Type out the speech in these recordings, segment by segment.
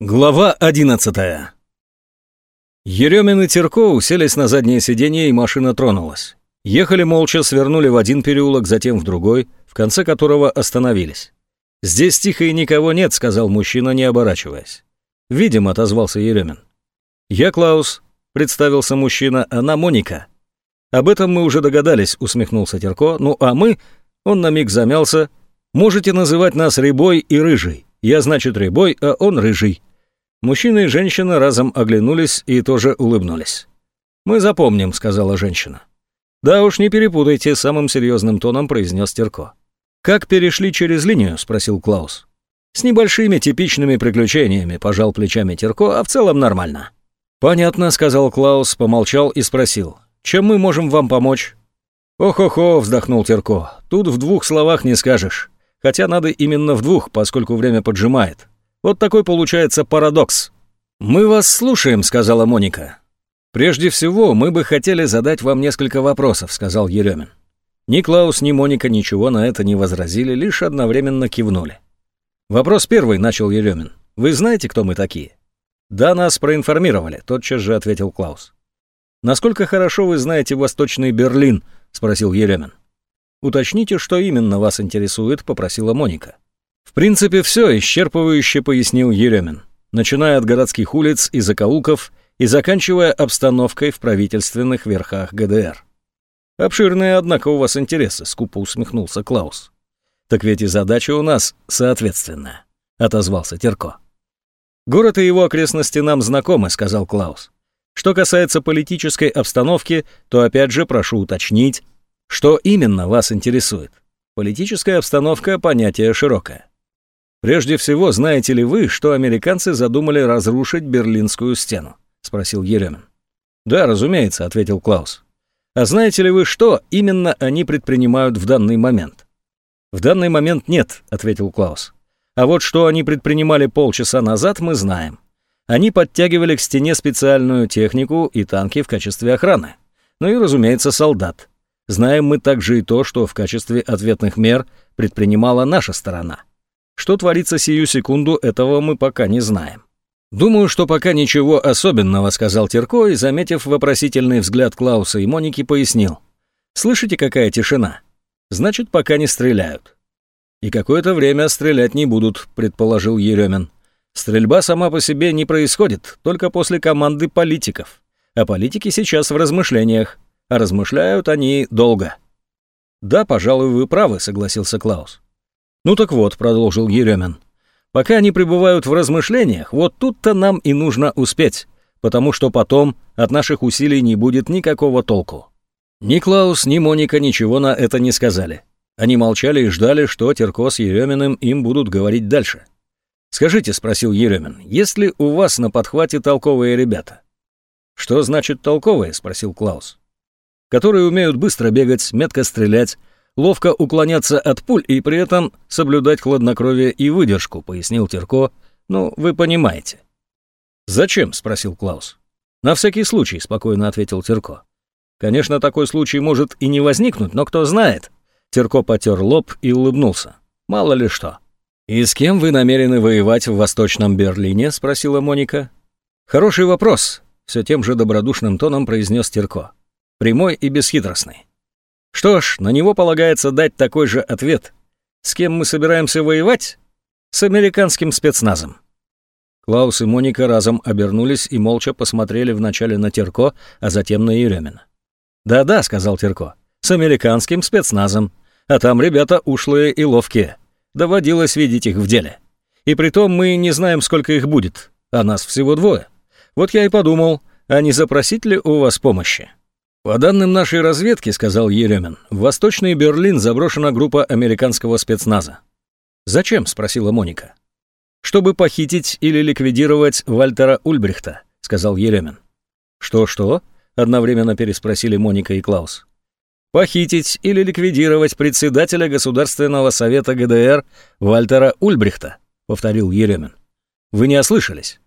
Глава 11 Еремин и Терко уселись на заднее сиденье, и машина тронулась. Ехали молча, свернули в один переулок, затем в другой, в конце которого остановились. «Здесь тихо и никого нет», — сказал мужчина, не оборачиваясь. «Видим», — отозвался Еремин. «Я Клаус», — представился мужчина, — «она Моника». «Об этом мы уже догадались», — усмехнулся Терко. «Ну а мы...» — он на миг замялся. «Можете называть нас Рябой и Рыжий. Я, значит, Рябой, а он Рыжий». Мужчина и женщина разом оглянулись и тоже улыбнулись. «Мы запомним», — сказала женщина. «Да уж не перепутайте», — самым серьезным тоном произнес Терко. «Как перешли через линию?» — спросил Клаус. «С небольшими типичными приключениями», — пожал плечами Терко, «а в целом нормально». «Понятно», — сказал Клаус, помолчал и спросил. «Чем мы можем вам помочь?» «Ох-охо», — вздохнул Терко, — «тут в двух словах не скажешь. Хотя надо именно в двух, поскольку время поджимает. Вот такой получается парадокс. «Мы вас слушаем», — сказала Моника. «Прежде всего, мы бы хотели задать вам несколько вопросов», — сказал Еремин. Ни Клаус, ни Моника ничего на это не возразили, лишь одновременно кивнули. «Вопрос первый», — начал Еремин. «Вы знаете, кто мы такие?» «Да, нас проинформировали», — тотчас же ответил Клаус. «Насколько хорошо вы знаете Восточный Берлин?» — спросил Еремин. «Уточните, что именно вас интересует», — попросила Моника. В принципе, все исчерпывающе пояснил Еремин, начиная от городских улиц и закоулков и заканчивая обстановкой в правительственных верхах ГДР. «Обширные, однако, у вас интересы», — скупо усмехнулся Клаус. «Так ведь и задача у нас соответственная», — отозвался Терко. «Город и его окрестности нам знакомы», — сказал Клаус. «Что касается политической обстановки, то опять же прошу уточнить, что именно вас интересует. Политическая обстановка — понятие широкое. «Прежде всего, знаете ли вы, что американцы задумали разрушить Берлинскую стену?» — спросил Еремин. «Да, разумеется», — ответил Клаус. «А знаете ли вы, что именно они предпринимают в данный момент?» «В данный момент нет», — ответил Клаус. «А вот что они предпринимали полчаса назад, мы знаем. Они подтягивали к стене специальную технику и танки в качестве охраны. Ну и, разумеется, солдат. Знаем мы также и то, что в качестве ответных мер предпринимала наша сторона. Что творится сию секунду, этого мы пока не знаем. «Думаю, что пока ничего особенного», — сказал Терко и, заметив вопросительный взгляд Клауса и Моники, пояснил. «Слышите, какая тишина? Значит, пока не стреляют». «И какое-то время стрелять не будут», — предположил Еремин. «Стрельба сама по себе не происходит, только после команды политиков. А политики сейчас в размышлениях, а размышляют они долго». «Да, пожалуй, вы правы», — согласился Клаус. «Ну так вот», — продолжил Еремин, — «пока они пребывают в размышлениях, вот тут-то нам и нужно успеть, потому что потом от наших усилий не будет никакого толку». Ни Клаус, ни Моника ничего на это не сказали. Они молчали и ждали, что Терко с Ереминым им будут говорить дальше. «Скажите», — спросил Еремин, — «есть ли у вас на подхвате толковые ребята?» «Что значит толковые?» — спросил Клаус. «Которые умеют быстро бегать, метко стрелять, ловко уклоняться от пуль и при этом соблюдать хладнокровие и выдержку», — пояснил Терко. «Ну, вы понимаете». «Зачем?» — спросил Клаус. «На всякий случай», — спокойно ответил Терко. «Конечно, такой случай может и не возникнуть, но кто знает». Терко потер лоб и улыбнулся. «Мало ли что». «И с кем вы намерены воевать в Восточном Берлине?» — спросила Моника. «Хороший вопрос», — все тем же добродушным тоном произнес Терко. «Прямой и бесхитростный. Что ж, на него полагается дать такой же ответ. С кем мы собираемся воевать? С американским спецназом. Клаус и Моника разом обернулись и молча посмотрели вначале на Терко, а затем на Еремина. «Да-да», — сказал Терко, — «с американским спецназом. А там ребята ушлые и ловкие. Доводилось видеть их в деле. И притом мы не знаем, сколько их будет, а нас всего двое. Вот я и подумал, а не запросить ли у вас помощи?» «По данным нашей разведки, — сказал Еремин, — в Восточный Берлин заброшена группа американского спецназа». «Зачем?» — спросила Моника. «Чтобы похитить или ликвидировать Вальтера Ульбрихта», — сказал Еремин. «Что-что?» — одновременно переспросили Моника и Клаус. «Похитить или ликвидировать председателя Государственного совета ГДР Вальтера Ульбрихта», — повторил Еремин. «Вы не ослышались?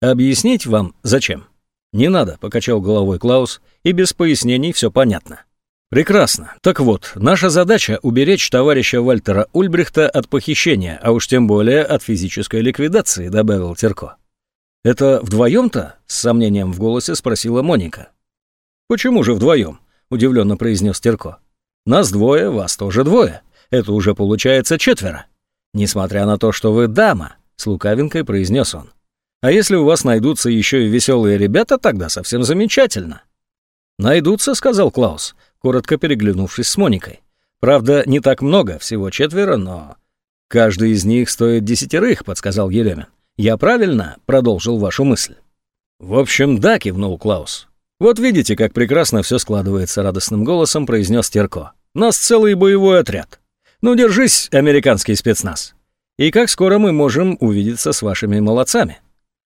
Объяснить вам, зачем?» «Не надо», — покачал головой Клаус, и без пояснений все понятно. «Прекрасно. Так вот, наша задача — уберечь товарища Вальтера Ульбрихта от похищения, а уж тем более от физической ликвидации», — добавил Терко. «Это вдвоем-то?» — с сомнением в голосе спросила Моника. «Почему же вдвоем?» — удивленно произнес Терко. «Нас двое, вас тоже двое. Это уже получается четверо. Несмотря на то, что вы дама», — с лукавинкой произнес он. «А если у вас найдутся еще и веселые ребята, тогда совсем замечательно». «Найдутся», — сказал Клаус, коротко переглянувшись с Моникой. «Правда, не так много, всего четверо, но...» «Каждый из них стоит десятерых», — подсказал Еремин. «Я правильно продолжил вашу мысль?» «В общем, да», — кивнул Клаус. «Вот видите, как прекрасно все складывается», — радостным голосом произнес Терко. «Нас целый боевой отряд. Ну, держись, американский спецназ. И как скоро мы можем увидеться с вашими молодцами?»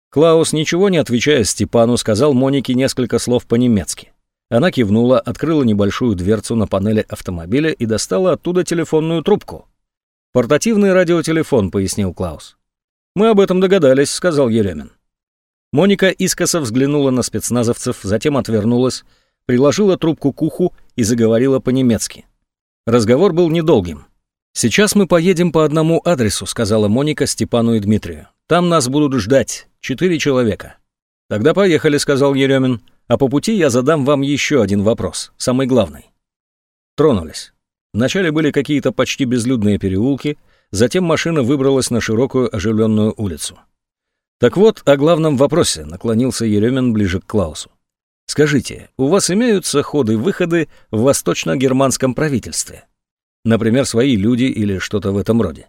Клаус, ничего не отвечая Степану, сказал Монике несколько слов по-немецки. Она кивнула, открыла небольшую дверцу на панели автомобиля и достала оттуда телефонную трубку. «Портативный радиотелефон», — пояснил Клаус. «Мы об этом догадались», — сказал Еремин. Моника искоса взглянула на спецназовцев, затем отвернулась, приложила трубку к уху и заговорила по-немецки. Разговор был недолгим. «Сейчас мы поедем по одному адресу», — сказала Моника Степану и Дмитрию. «Там нас будут ждать четыре человека». «Тогда поехали», — сказал Еремин. А по пути я задам вам еще один вопрос, самый главный. Тронулись. Вначале были какие-то почти безлюдные переулки, затем машина выбралась на широкую оживленную улицу. Так вот, о главном вопросе наклонился Еремин ближе к Клаусу. Скажите, у вас имеются ходы-выходы в восточно-германском правительстве? Например, свои люди или что-то в этом роде?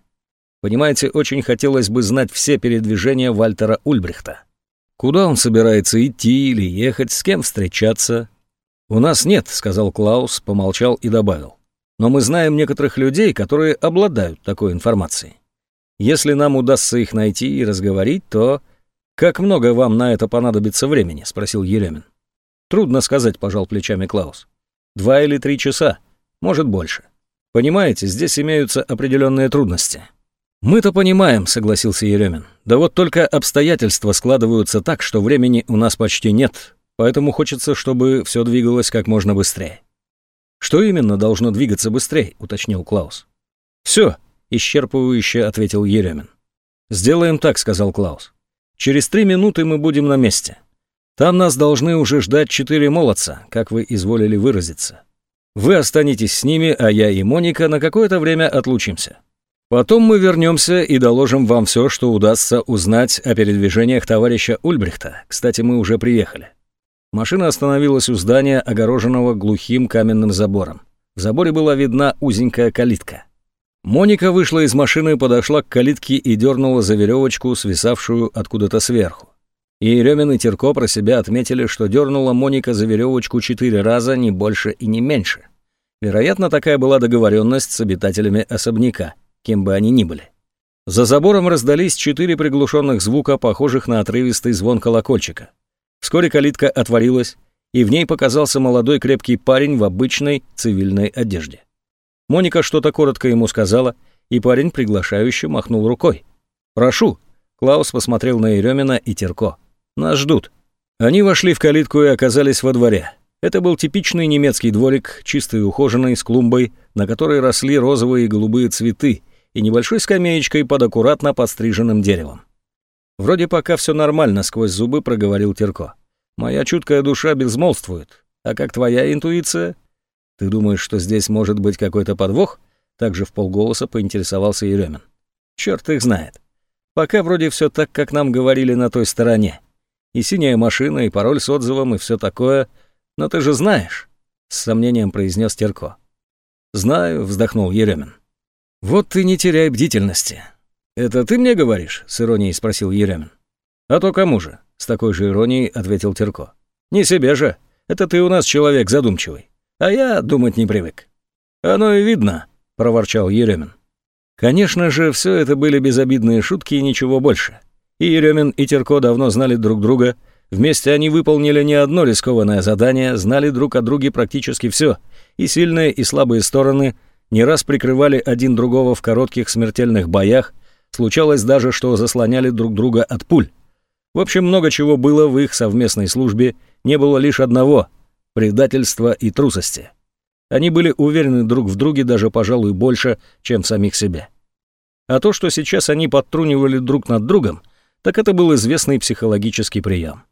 Понимаете, очень хотелось бы знать все передвижения Вальтера Ульбрихта. Куда он собирается идти или ехать, с кем встречаться? У нас нет, сказал Клаус, помолчал и добавил. Но мы знаем некоторых людей, которые обладают такой информацией. Если нам удастся их найти и разговорить, то... Как много вам на это понадобится времени? спросил Еремин. Трудно сказать, пожал плечами Клаус. Два или три часа, может больше. Понимаете, здесь имеются определенные трудности. «Мы-то понимаем», — согласился Еремин. «Да вот только обстоятельства складываются так, что времени у нас почти нет, поэтому хочется, чтобы все двигалось как можно быстрее». «Что именно должно двигаться быстрее?» — уточнил Клаус. «Все», — исчерпывающе ответил Еремин. «Сделаем так», — сказал Клаус. «Через три минуты мы будем на месте. Там нас должны уже ждать четыре молодца, как вы изволили выразиться. Вы останетесь с ними, а я и Моника на какое-то время отлучимся. Потом мы вернемся и доложим вам все, что удастся узнать о передвижениях товарища Ульбрихта. Кстати, мы уже приехали. Машина остановилась у здания, огороженного глухим каменным забором. В заборе была видна узенькая калитка. Моника вышла из машины, подошла к калитке и дернула за веревочку, свисавшую откуда-то сверху. И Еремин и Терко про себя отметили, что дернула Моника за веревочку четыре раза, не больше и не меньше. Вероятно, такая была договоренность с обитателями особняка кем бы они ни были. За забором раздались четыре приглушенных звука, похожих на отрывистый звон колокольчика. Вскоре калитка отворилась, и в ней показался молодой крепкий парень в обычной цивильной одежде. Моника что-то коротко ему сказала, и парень приглашающе махнул рукой. «Прошу!» Клаус посмотрел на Еремина и Терко. «Нас ждут». Они вошли в калитку и оказались во дворе. Это был типичный немецкий дворик, чистый и ухоженный, с клумбой, на которой росли розовые и голубые цветы, и небольшой скамеечкой под аккуратно подстриженным деревом. «Вроде пока все нормально», — сквозь зубы проговорил Терко. «Моя чуткая душа безмолвствует. А как твоя интуиция?» «Ты думаешь, что здесь может быть какой-то подвох?» Также в полголоса поинтересовался Еремин. «Черт их знает. Пока вроде все так, как нам говорили на той стороне. И синяя машина, и пароль с отзывом, и все такое. Но ты же знаешь», — с сомнением произнес Терко. «Знаю», — вздохнул Еремин. «Вот ты не теряй бдительности». «Это ты мне говоришь?» — с иронией спросил Еремин. «А то кому же?» — с такой же иронией ответил Терко. «Не себе же. Это ты у нас человек задумчивый. А я думать не привык». «Оно и видно», — проворчал Еремин. Конечно же, все это были безобидные шутки и ничего больше. И Еремин, и Терко давно знали друг друга. Вместе они выполнили не одно рискованное задание, знали друг о друге практически все. И сильные, и слабые стороны — не раз прикрывали один другого в коротких смертельных боях, случалось даже, что заслоняли друг друга от пуль. В общем, много чего было в их совместной службе, не было лишь одного – предательства и трусости. Они были уверены друг в друге даже, пожалуй, больше, чем в самих себе. А то, что сейчас они подтрунивали друг над другом, так это был известный психологический прием.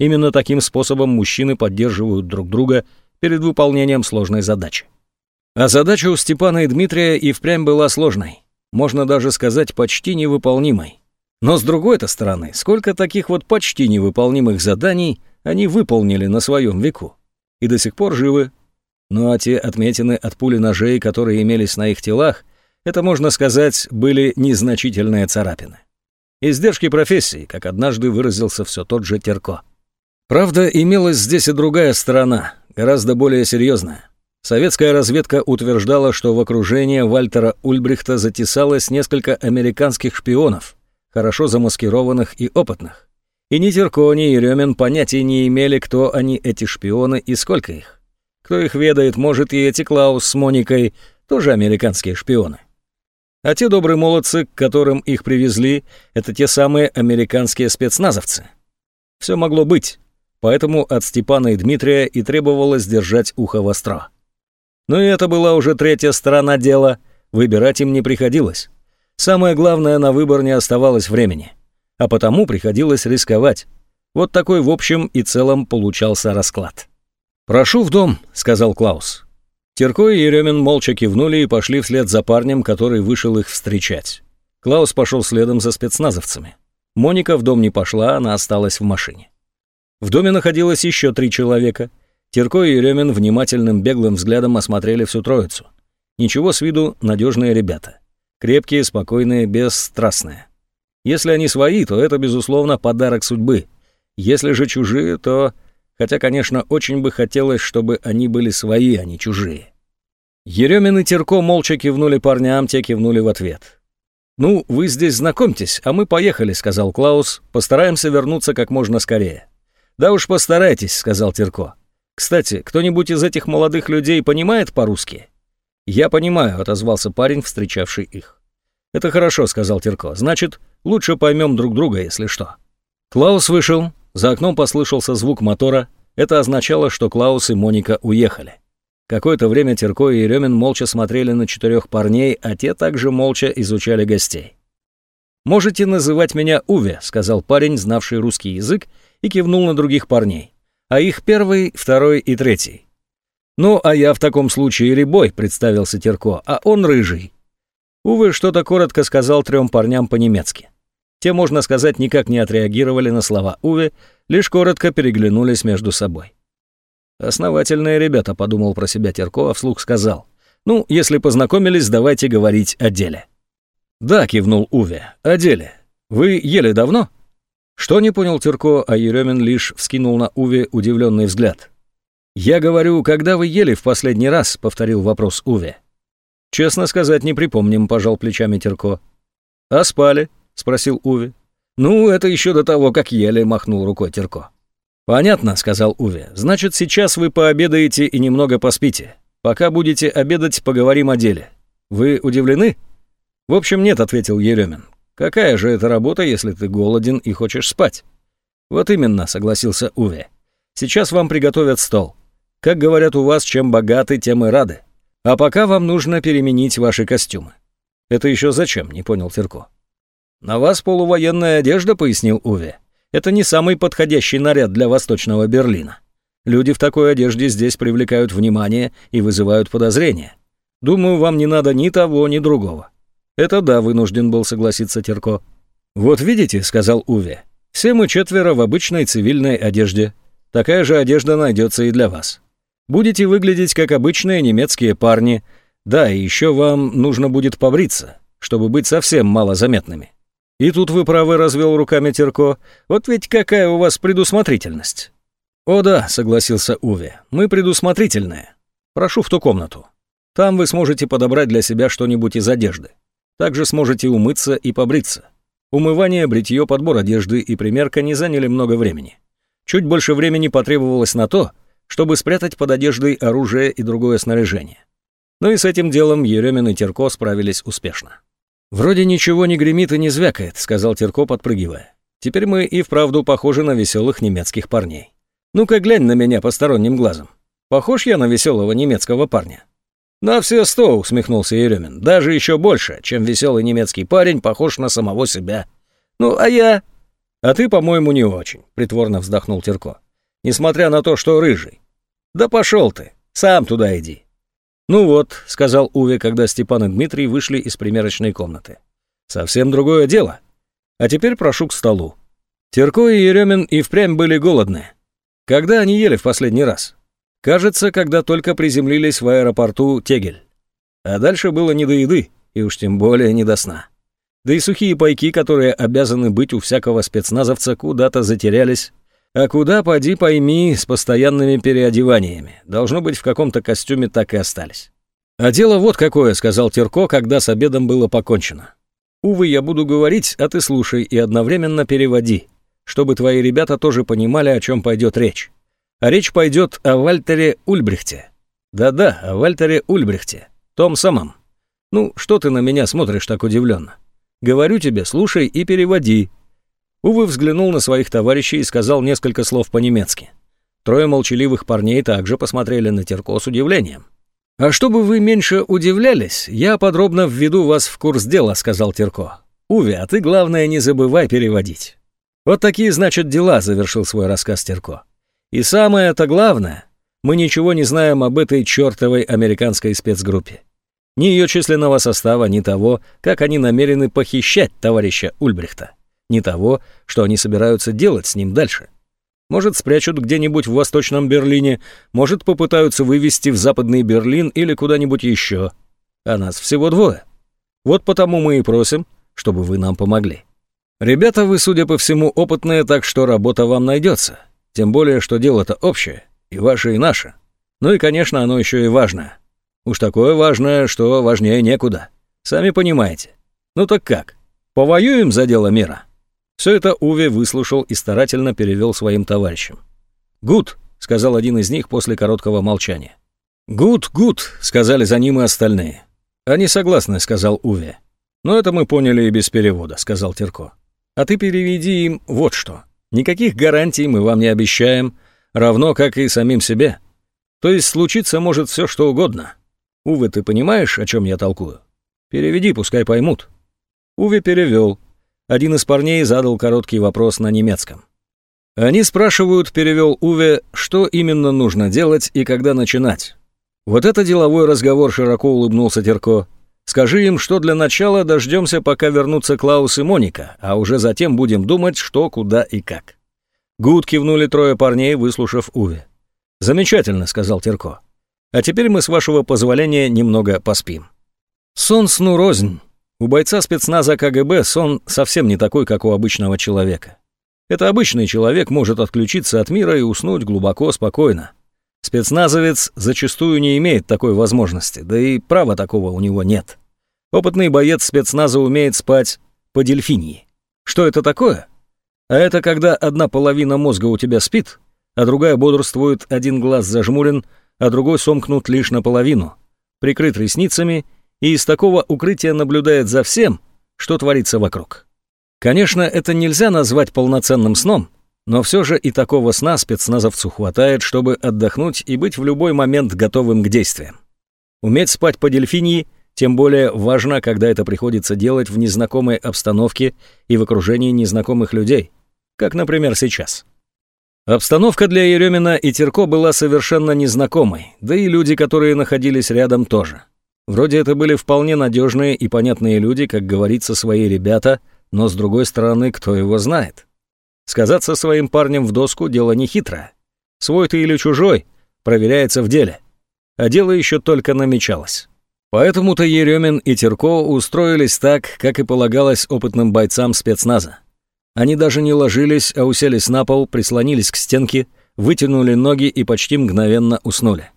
Именно таким способом мужчины поддерживают друг друга перед выполнением сложной задачи. А задача у Степана и Дмитрия и впрямь была сложной, можно даже сказать почти невыполнимой. Но с другой-то стороны, сколько таких вот почти невыполнимых заданий они выполнили на своем веку и до сих пор живы. Ну а те отметины от пули ножей, которые имелись на их телах, это, можно сказать, были незначительные царапины. Издержки профессии, как однажды выразился все тот же Терко. Правда, имелась здесь и другая сторона, гораздо более серьезная. Советская разведка утверждала, что в окружение Вальтера Ульбрихта затесалось несколько американских шпионов, хорошо замаскированных и опытных. И ни Терко, ни Еремин понятия не имели, кто они, эти шпионы, и сколько их. Кто их ведает, может, и эти Клаус с Моникой, тоже американские шпионы. А те добрые молодцы, к которым их привезли, это те самые американские спецназовцы. Все могло быть, поэтому от Степана и Дмитрия и требовалось держать ухо востро. Но и это была уже третья сторона дела, выбирать им не приходилось. Самое главное, на выбор не оставалось времени, а потому приходилось рисковать. Вот такой в общем и целом получался расклад. «Прошу в дом», — сказал Клаус. Терко и Еремин молча кивнули и пошли вслед за парнем, который вышел их встречать. Клаус пошел следом за спецназовцами. Моника в дом не пошла, она осталась в машине. В доме находилось еще три человека. Терко и Еремин внимательным беглым взглядом осмотрели всю троицу. Ничего с виду надежные ребята. Крепкие, спокойные, бесстрастные. Если они свои, то это, безусловно, подарок судьбы. Если же чужие, то хотя, конечно, очень бы хотелось, чтобы они были свои, а не чужие. Еремин и Терко молча кивнули парням, те кивнули в ответ. «Ну, вы здесь знакомьтесь, а мы поехали», — сказал Клаус. «Постараемся вернуться как можно скорее». «Да уж постарайтесь», — сказал Терко. «Кстати, кто-нибудь из этих молодых людей понимает по-русски?» «Я понимаю», — отозвался парень, встречавший их. «Это хорошо», — сказал Терко. «Значит, лучше поймем друг друга, если что». Клаус вышел, за окном послышался звук мотора. Это означало, что Клаус и Моника уехали. Какое-то время Терко и Еремин молча смотрели на четырех парней, а те также молча изучали гостей. «Можете называть меня Уве», — сказал парень, знавший русский язык, и кивнул на других парней. А их первый, второй и третий. «Ну, а я в таком случае Рябой», — представился Терко, — «а он Рыжий». Уве что-то коротко сказал трем парням по-немецки. Те, можно сказать, никак не отреагировали на слова Уве, лишь коротко переглянулись между собой. «Основательные ребята», — подумал про себя Терко, а вслух сказал. «Ну, если познакомились, давайте говорить о деле». «Да», — кивнул Уве, — «о деле. Вы ели давно?» Что не понял Терко, а Еремин лишь вскинул на Уве удивленный взгляд. «Я говорю, когда вы ели в последний раз?» — повторил вопрос Уве. «Честно сказать, не припомним», — пожал плечами Терко. «А спали?» спросил Уве. «Ну, это еще до того, как ели», — махнул рукой Терко. «Понятно», — сказал Уве. «Значит, сейчас вы пообедаете и немного поспите. Пока будете обедать, поговорим о деле. Вы удивлены?» «В общем, нет», — ответил Еремин. «Какая же это работа, если ты голоден и хочешь спать?» «Вот именно», — согласился Уве. «Сейчас вам приготовят стол. Как говорят у вас, чем богаты, тем и рады. А пока вам нужно переменить ваши костюмы». «Это еще зачем?» — не понял Терко. «На вас полувоенная одежда», — пояснил Уве. «Это не самый подходящий наряд для Восточного Берлина. Люди в такой одежде здесь привлекают внимание и вызывают подозрения. Думаю, вам не надо ни того, ни другого». «Это да», — вынужден был согласиться Терко. «Вот видите», — сказал Уве, — «все мы четверо в обычной цивильной одежде. Такая же одежда найдется и для вас. Будете выглядеть как обычные немецкие парни. Да, и еще вам нужно будет побриться, чтобы быть совсем малозаметными». «И тут вы правы», — развел руками Терко. «Вот ведь какая у вас предусмотрительность». «О да», — согласился Уве, — «мы предусмотрительные. Прошу в ту комнату. Там вы сможете подобрать для себя что-нибудь из одежды. Также сможете умыться и побриться. Умывание, бритье, подбор одежды и примерка не заняли много времени. Чуть больше времени потребовалось на то, чтобы спрятать под одеждой оружие и другое снаряжение. Но и с этим делом Еремин и Терко справились успешно. «Вроде ничего не гремит и не звякает», — сказал Терко, подпрыгивая. «Теперь мы и вправду похожи на веселых немецких парней. Ну-ка глянь на меня посторонним глазом. Похож я на веселого немецкого парня?» «На все сто», — усмехнулся Еремин. «Даже еще больше, чем веселый немецкий парень похож на самого себя. Ну, а я...» «А ты, по-моему, не очень», — притворно вздохнул Терко. «Несмотря на то, что рыжий». «Да пошел ты, сам туда иди». «Ну вот», — сказал Уве, когда Степан и Дмитрий вышли из примерочной комнаты. «Совсем другое дело. А теперь прошу к столу». Терко и Еремин и впрямь были голодны. Когда они ели в последний раз? Кажется, когда только приземлились в аэропорту Тегель. А дальше было не до еды, и уж тем более не до сна. Да и сухие пайки, которые обязаны быть у всякого спецназовца, куда-то затерялись. А куда, поди пойми, с постоянными переодеваниями. Должно быть, в каком-то костюме так и остались. «А дело вот какое», — сказал Терко, когда с обедом было покончено. «Увы, я буду говорить, а ты слушай и одновременно переводи, чтобы твои ребята тоже понимали, о чем пойдет речь. Речь пойдет о Вальтере Ульбрихте. Да-да, о Вальтере Ульбрихте, том самом. Ну, что ты на меня смотришь так удивленно? Говорю тебе, слушай и переводи». Увы взглянул на своих товарищей и сказал несколько слов по-немецки. Трое молчаливых парней также посмотрели на Терко с удивлением. «А чтобы вы меньше удивлялись, я подробно введу вас в курс дела», — сказал Терко. «Уве, а ты, главное, не забывай переводить». «Вот такие, значит, дела», — завершил свой рассказ Терко. «И самое это главное, мы ничего не знаем об этой чертовой американской спецгруппе ни ее численного состава, ни того, как они намерены похищать товарища Ульбрихта, ни того, что они собираются делать с ним дальше. Может, спрячут где-нибудь в Восточном Берлине, может, попытаются вывести в Западный Берлин или куда-нибудь еще. А нас всего двое. Вот потому мы и просим, чтобы вы нам помогли. Ребята, вы, судя по всему, опытные, так что работа вам найдется. Тем более, что дело-то общее, и ваше, и наше. Ну и, конечно, оно еще и важное. Уж такое важное, что важнее некуда. Сами понимаете. Ну так как? Повоюем за дело мира?» Все это Уве выслушал и старательно перевел своим товарищам. «Gut», — сказал один из них после короткого молчания. «Gut, gut», — сказали за ним и остальные. «Они согласны», — сказал Уве. «Но это мы поняли и без перевода», — сказал Терко. «А ты переведи им вот что. Никаких гарантий мы вам не обещаем, равно как и самим себе. То есть случиться может все что угодно. Увы, ты понимаешь, о чем я толкую? Переведи, пускай поймут». Уве перевел. Один из парней задал короткий вопрос на немецком. Они спрашивают, перевел Уве, что именно нужно делать и когда начинать. Вот это деловой разговор, широко улыбнулся Терко. Скажи им, что для начала дождемся, пока вернутся Клаус и Моника, а уже затем будем думать, что, куда и как. Гуд кивнули трое парней, выслушав Уве. «Замечательно», — сказал Терко. А теперь мы, с вашего позволения, немного поспим. Сон сну рознь. У бойца спецназа КГБ сон совсем не такой, как у обычного человека. Это обычный человек может отключиться от мира и уснуть глубоко, спокойно. Спецназовец зачастую не имеет такой возможности, да и права такого у него нет. Опытный боец спецназа умеет спать по дельфинии. Что это такое? А это когда одна половина мозга у тебя спит, а другая бодрствует, один глаз зажмурен, а другой сомкнут лишь наполовину, прикрыт ресницами и из такого укрытия наблюдает за всем, что творится вокруг. Конечно, это нельзя назвать полноценным сном, но все же и такого сна спецназовцу хватает, чтобы отдохнуть и быть в любой момент готовым к действиям. Уметь спать по дельфинии тем более важно, когда это приходится делать в незнакомой обстановке и в окружении незнакомых людей, как, например, сейчас. Обстановка для Еремина и Терко была совершенно незнакомой, да и люди, которые находились рядом, тоже. Вроде это были вполне надежные и понятные люди, как говорится, свои ребята, но с другой стороны, кто его знает? Сказаться своим парнем в доску – дело не хитрое. Свой ты или чужой – проверяется в деле. А дело еще только намечалось. Поэтому-то Еремин и Терко устроились так, как и полагалось опытным бойцам спецназа. Они даже не ложились, а уселись на пол, прислонились к стенке, вытянули ноги и почти мгновенно уснули.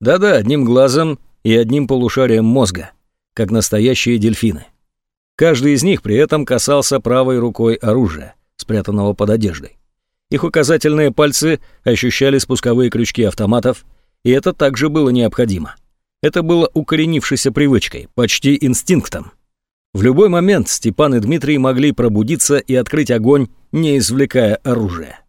Да-да, одним глазом и одним полушарием мозга, как настоящие дельфины. Каждый из них при этом касался правой рукой оружия, спрятанного под одеждой. Их указательные пальцы ощущали спусковые крючки автоматов, и это также было необходимо. Это было укоренившейся привычкой, почти инстинктом. В любой момент Степан и Дмитрий могли пробудиться и открыть огонь, не извлекая оружия.